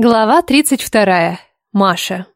Глава 32. Маша.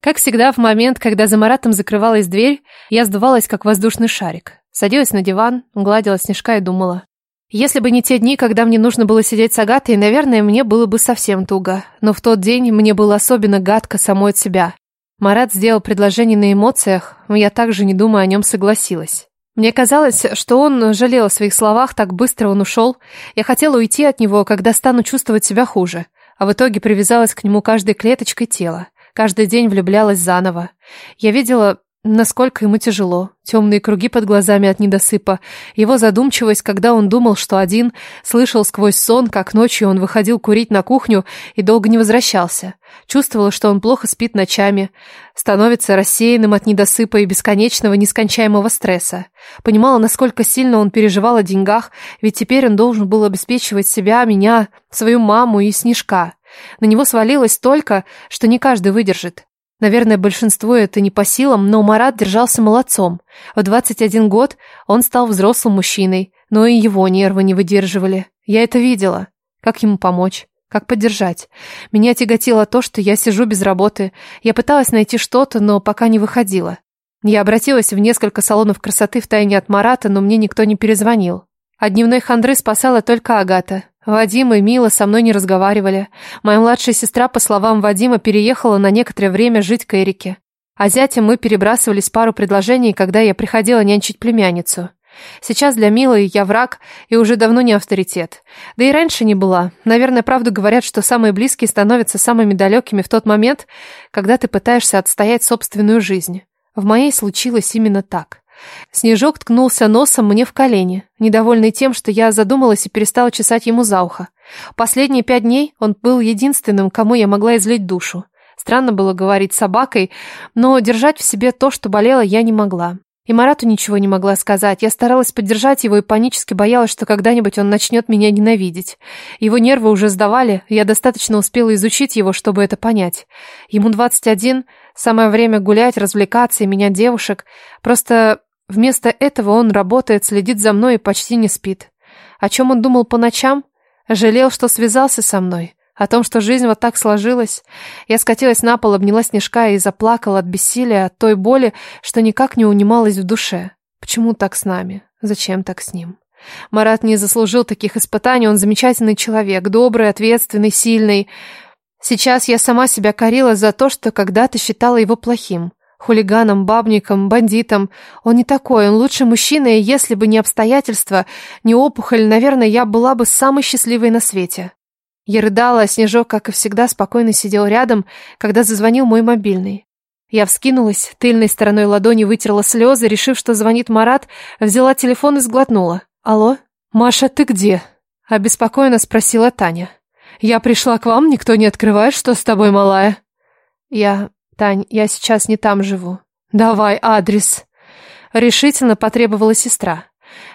Как всегда, в момент, когда за Маратом закрывалась дверь, я сдувалась, как воздушный шарик. Садилась на диван, гладила снежка и думала. Если бы не те дни, когда мне нужно было сидеть с Агатой, наверное, мне было бы совсем туго. Но в тот день мне было особенно гадко самой от себя. Марат сделал предложение на эмоциях, но я также, не думая о нем, согласилась. Мне казалось, что он жалел о своих словах, так быстро он ушел. Я хотела уйти от него, когда стану чувствовать себя хуже а в итоге привязалась к нему каждой клеточкой тела. Каждый день влюблялась заново. Я видела, насколько ему тяжело. Темные круги под глазами от недосыпа. Его задумчивость, когда он думал, что один, слышал сквозь сон, как ночью он выходил курить на кухню и долго не возвращался. Чувствовала, что он плохо спит ночами, становится рассеянным от недосыпа и бесконечного нескончаемого стресса. Понимала, насколько сильно он переживал о деньгах, ведь теперь он должен был обеспечивать себя, меня, свою маму и Снежка. На него свалилось столько, что не каждый выдержит. Наверное, большинству это не по силам, но Марат держался молодцом. В 21 год он стал взрослым мужчиной, но и его нервы не выдерживали. Я это видела. Как ему помочь? Как поддержать? Меня тяготило то, что я сижу без работы. Я пыталась найти что-то, но пока не выходила. Я обратилась в несколько салонов красоты в тайне от Марата, но мне никто не перезвонил. От дневной хандры спасала только Агата. Вадим и Мила со мной не разговаривали. Моя младшая сестра, по словам Вадима, переехала на некоторое время жить к Эрике. А зятем мы перебрасывались пару предложений, когда я приходила нянчить племянницу. Сейчас для Милы я враг и уже давно не авторитет. Да и раньше не была. Наверное, правду говорят, что самые близкие становятся самыми далекими в тот момент, когда ты пытаешься отстоять собственную жизнь. В моей случилось именно так. Снежок ткнулся носом мне в колени, недовольный тем, что я задумалась и перестала чесать ему за ухо. Последние пять дней он был единственным, кому я могла излить душу. Странно было говорить с собакой, но держать в себе то, что болело, я не могла. И Марату ничего не могла сказать. Я старалась поддержать его и панически боялась, что когда-нибудь он начнет меня ненавидеть. Его нервы уже сдавали, я достаточно успела изучить его, чтобы это понять. Ему 21, самое время гулять, развлекаться и менять девушек. Просто Вместо этого он работает, следит за мной и почти не спит. О чем он думал по ночам? Жалел, что связался со мной. О том, что жизнь вот так сложилась. Я скатилась на пол, обняла снежка и заплакала от бессилия, от той боли, что никак не унималась в душе. Почему так с нами? Зачем так с ним? Марат не заслужил таких испытаний, он замечательный человек, добрый, ответственный, сильный. Сейчас я сама себя корила за то, что когда-то считала его плохим. Хулиганом, бабником, бандитом. Он не такой, он лучший мужчина, и если бы не обстоятельства, не опухоль, наверное, я была бы самой счастливой на свете. Я рыдала, а Снежок, как и всегда, спокойно сидел рядом, когда зазвонил мой мобильный. Я вскинулась, тыльной стороной ладони вытерла слезы, решив, что звонит Марат, взяла телефон и сглотнула. «Алло? Маша, ты где?» – обеспокоенно спросила Таня. «Я пришла к вам, никто не открывает, что с тобой, малая?» «Я... «Тань, я сейчас не там живу». «Давай адрес». Решительно потребовала сестра.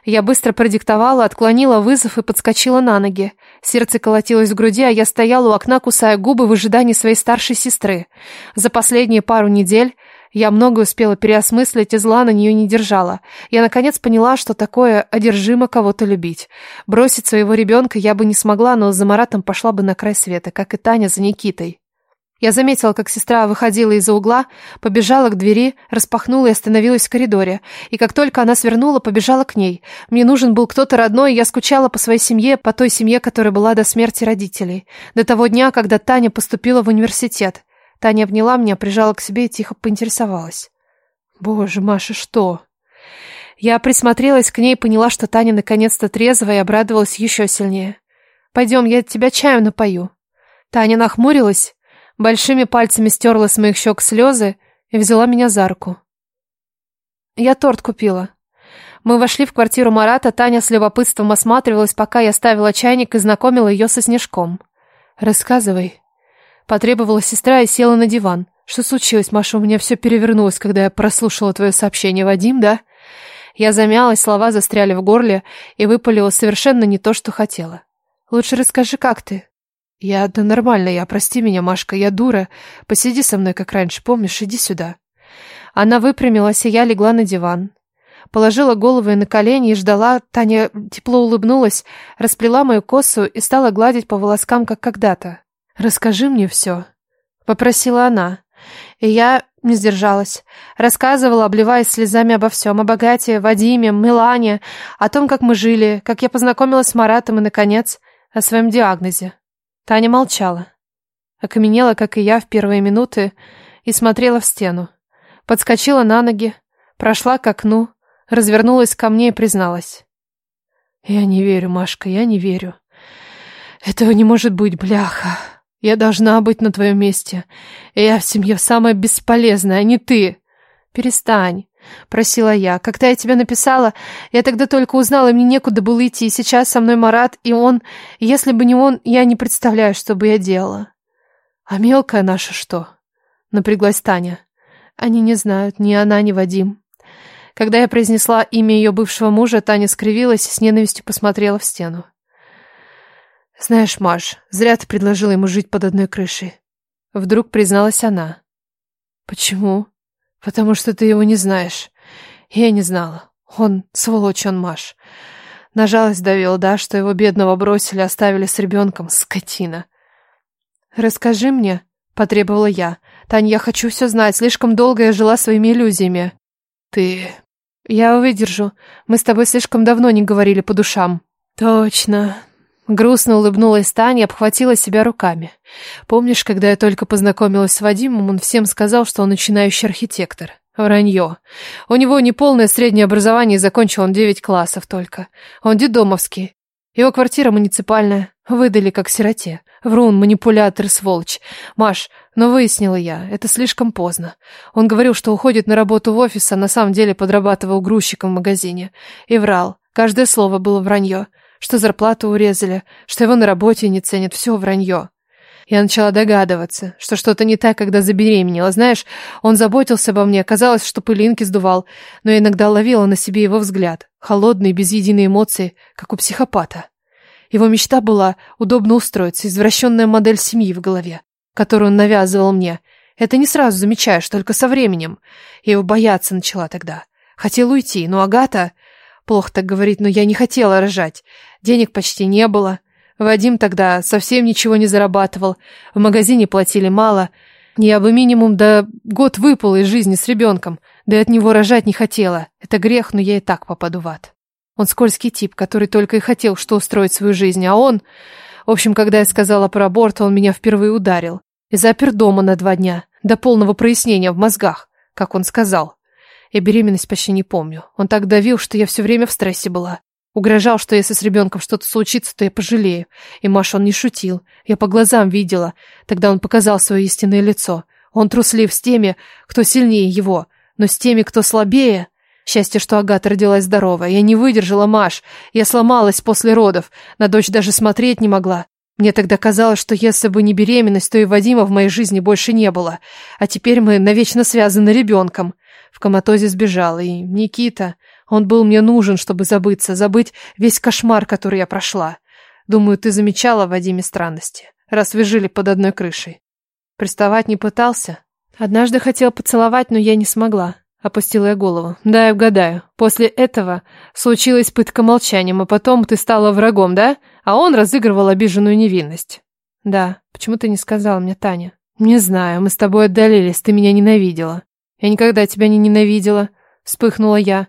Я быстро продиктовала, отклонила вызов и подскочила на ноги. Сердце колотилось в груди, а я стояла у окна, кусая губы в ожидании своей старшей сестры. За последние пару недель я многое успела переосмыслить и зла на нее не держала. Я наконец поняла, что такое одержимо кого-то любить. Бросить своего ребенка я бы не смогла, но за Маратом пошла бы на край света, как и Таня за Никитой. Я заметила, как сестра выходила из-за угла, побежала к двери, распахнула и остановилась в коридоре. И как только она свернула, побежала к ней. Мне нужен был кто-то родной, и я скучала по своей семье, по той семье, которая была до смерти родителей. До того дня, когда Таня поступила в университет. Таня обняла меня, прижала к себе и тихо поинтересовалась. «Боже, Маша, что?» Я присмотрелась к ней и поняла, что Таня наконец-то трезвая и обрадовалась еще сильнее. «Пойдем, я тебя чаю напою». Таня нахмурилась, большими пальцами стерла с моих щек слезы и взяла меня за руку. Я торт купила. Мы вошли в квартиру Марата, Таня с любопытством осматривалась, пока я ставила чайник и знакомила ее со Снежком. «Рассказывай». Потребовала сестра и села на диван. «Что случилось, Маша? У меня все перевернулось, когда я прослушала твое сообщение. Вадим, да?» Я замялась, слова застряли в горле и выпалила совершенно не то, что хотела. «Лучше расскажи, как ты?» «Я... Да нормально я. Прости меня, Машка, я дура. Посиди со мной, как раньше, помнишь? Иди сюда». Она выпрямилась, и я легла на диван. Положила голову на колени и ждала. Таня тепло улыбнулась, расплела мою косу и стала гладить по волоскам, как когда-то. «Расскажи мне все», — попросила она. И я не сдержалась. Рассказывала, обливаясь слезами обо всем. О богате, Вадиме, Милане, о том, как мы жили, как я познакомилась с Маратом и, наконец, о своем диагнозе. Таня молчала. Окаменела, как и я, в первые минуты и смотрела в стену. Подскочила на ноги, прошла к окну, развернулась ко мне и призналась. «Я не верю, Машка, я не верю. Этого не может быть, бляха. Я должна быть на твоем месте. Я в семье самая бесполезная, а не ты. Перестань, просила я. Когда я тебе написала, я тогда только узнала, и мне некуда было идти. Сейчас со мной Марат, и он... Если бы не он, я не представляю, что бы я делала. А мелкая наша что? Напряглась Таня. Они не знают, ни она, ни Вадим. Когда я произнесла имя ее бывшего мужа, Таня скривилась и с ненавистью посмотрела в стену. «Знаешь, Маш, зря ты предложила ему жить под одной крышей». Вдруг призналась она. «Почему?» «Потому что ты его не знаешь. Я не знала. Он, сволочь он, Маш. На жалость давил, да, что его бедного бросили, оставили с ребенком, скотина». «Расскажи мне», — потребовала я. «Тань, я хочу все знать. Слишком долго я жила своими иллюзиями». «Ты...» «Я выдержу. Мы с тобой слишком давно не говорили по душам». «Точно», Грустно улыбнулась Таня и обхватила себя руками. Помнишь, когда я только познакомилась с Вадимом, он всем сказал, что он начинающий архитектор. Вранье. У него не полное среднее образование, и закончил он девять классов только. Он дедомовский. Его квартира муниципальная. Выдали как сироте. Врун, манипулятор, сволочь. Маш, но выяснила я, это слишком поздно. Он говорил, что уходит на работу в офис, а на самом деле подрабатывал грузчиком в магазине. И врал. Каждое слово было вранье что зарплату урезали, что его на работе не ценят, все вранье. Я начала догадываться, что что-то не так, когда забеременела. Знаешь, он заботился обо мне, казалось, что пылинки сдувал, но я иногда ловила на себе его взгляд, холодный, без единой эмоции, как у психопата. Его мечта была удобно устроиться, извращенная модель семьи в голове, которую он навязывал мне. Это не сразу замечаешь, только со временем. Я его бояться начала тогда. Хотел уйти, но Агата... Плохо так говорить, но я не хотела рожать. Денег почти не было. Вадим тогда совсем ничего не зарабатывал. В магазине платили мало. Я бы минимум до год выпала из жизни с ребенком. Да и от него рожать не хотела. Это грех, но я и так попаду в ад. Он скользкий тип, который только и хотел, что устроить свою жизнь. А он... В общем, когда я сказала про аборт, он меня впервые ударил. И запер дома на два дня. До полного прояснения в мозгах, как он сказал. Я беременность почти не помню. Он так давил, что я все время в стрессе была. Угрожал, что если с ребенком что-то случится, то я пожалею. И Маша он не шутил. Я по глазам видела. Тогда он показал свое истинное лицо. Он труслив с теми, кто сильнее его, но с теми, кто слабее. Счастье, что Агата родилась здоровая. Я не выдержала, Маш. Я сломалась после родов. На дочь даже смотреть не могла. Мне тогда казалось, что если бы не беременность, то и Вадима в моей жизни больше не было. А теперь мы навечно связаны ребенком. В коматозе сбежала. И Никита... Он был мне нужен, чтобы забыться, забыть весь кошмар, который я прошла. Думаю, ты замечала в Вадиме странности, раз вы жили под одной крышей. Приставать не пытался? Однажды хотел поцеловать, но я не смогла. Опустила я голову. Да, я угадаю. После этого случилась пытка молчанием, а потом ты стала врагом, да? А он разыгрывал обиженную невинность. Да. Почему ты не сказала мне, Таня? Не знаю, мы с тобой отдалились, ты меня ненавидела. Я никогда тебя не ненавидела. Вспыхнула я.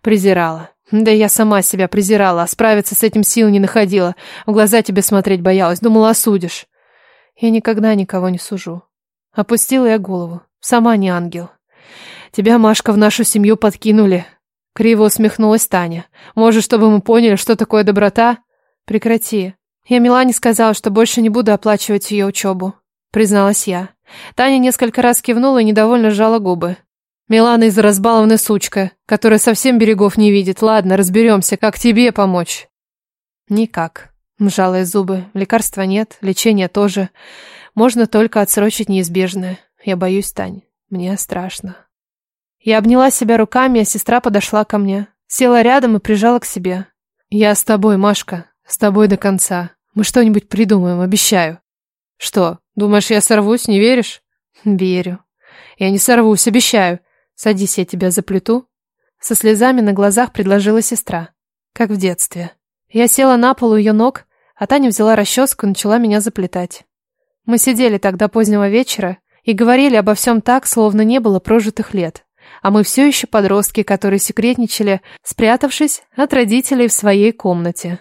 Презирала. Да я сама себя презирала, а справиться с этим сил не находила. В глаза тебе смотреть боялась, думала, осудишь. Я никогда никого не сужу. Опустила я голову. Сама не ангел. Тебя, Машка, в нашу семью подкинули. Криво усмехнулась Таня. Может, чтобы мы поняли, что такое доброта? Прекрати. Я Милане сказала, что больше не буду оплачивать ее учебу. Призналась я. Таня несколько раз кивнула и недовольно сжала губы. Милана из разбалованная сучка, которая совсем берегов не видит. Ладно, разберемся, как тебе помочь. Никак. Мжала зубы. Лекарства нет, лечения тоже. Можно только отсрочить неизбежное. Я боюсь, Тань. Мне страшно. Я обняла себя руками, а сестра подошла ко мне. Села рядом и прижала к себе. Я с тобой, Машка. С тобой до конца. Мы что-нибудь придумаем, обещаю. Что, думаешь, я сорвусь, не веришь? Верю. Я не сорвусь, обещаю. «Садись, я тебя заплету». Со слезами на глазах предложила сестра. Как в детстве. Я села на пол у ее ног, а Таня взяла расческу и начала меня заплетать. Мы сидели тогда позднего вечера и говорили обо всем так, словно не было прожитых лет. А мы все еще подростки, которые секретничали, спрятавшись от родителей в своей комнате.